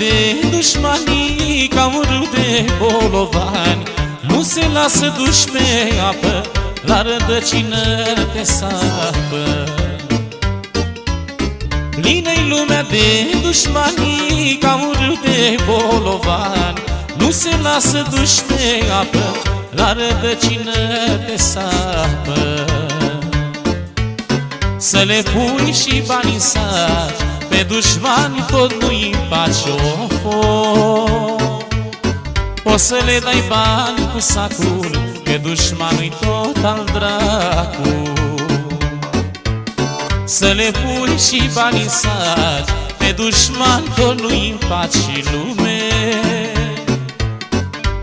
de dușmanii Ca un râu de bolovani Nu se lasă duși pe apă La rădăcină te sapă. Plină-i lumea de dușmanii Ca un râu de bolovani Nu se lasă duși pe apă La rădăcină te sapă. Să le pui și bani în saci pe dușmani tot nu-i pace o Poți să le dai bani cu sacul Că dușmanul-i tot al dracu Să le pui și bani în saci Pe dușmani tot nu-i pace lume.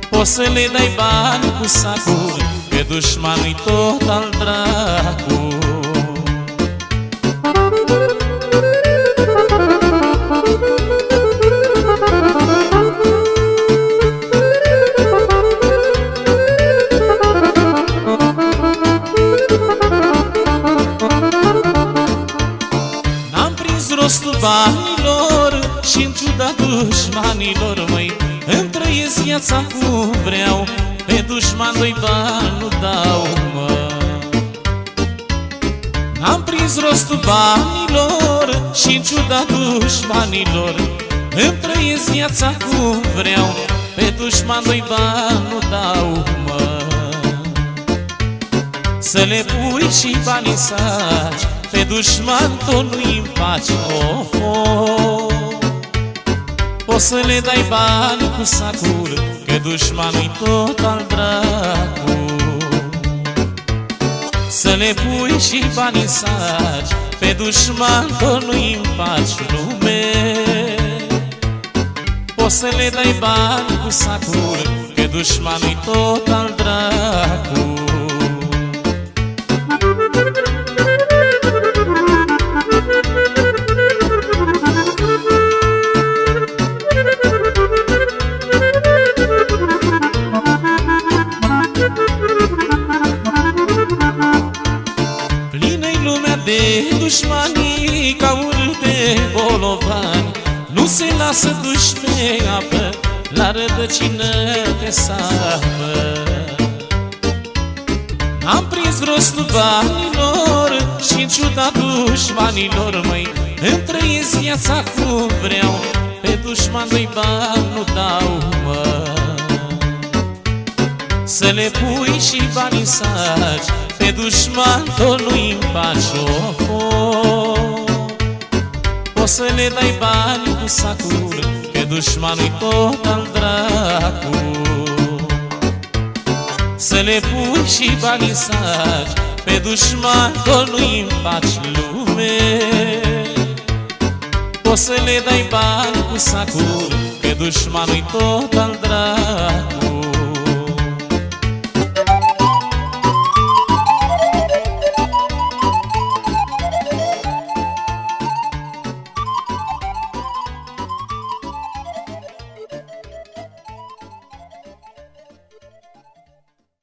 Poți să le dai bani cu sacul Că dușmanul-i tot al dracu banilor și în ciuda dușmanilor, măi Îmi trăiesc viața cum vreau. Pe dușman doi bani nu dau, mă. N-am prins rostul banilor și în ciuda dușmanilor Îmi trăiesc viața cum vreau. Pe dușman doi bani nu dau, mă Să le pui și banii saci pe dușman tot nu-i împaci, of, of. Poți să le dai bani cu sacul Că dușmanul-i tot al dracu Să le pui și bani în saci Pe dușman tot nu-i împaci lume. Poți să le dai bani cu sacul Că dușmanul-i tot al dracu ca un de bolovani. Nu se lasă duși pe apă, la rădăcină de sapă. Am prins rostul banilor și în ciuda dușmanilor, măi Îmi trăiesc viața cum vreau, pe dușman doi bani nu dau, mă. Să le pui și bani în saci pe dușman tot nu-i împaci o Poți să le dai bani cu sacul Că dușmanul-i tot al dracu Să le pui și bani în saci Pe dușman tot nu-i împaci lume. Poți să le dai bani cu sacul Că dușmanul-i tot al dracu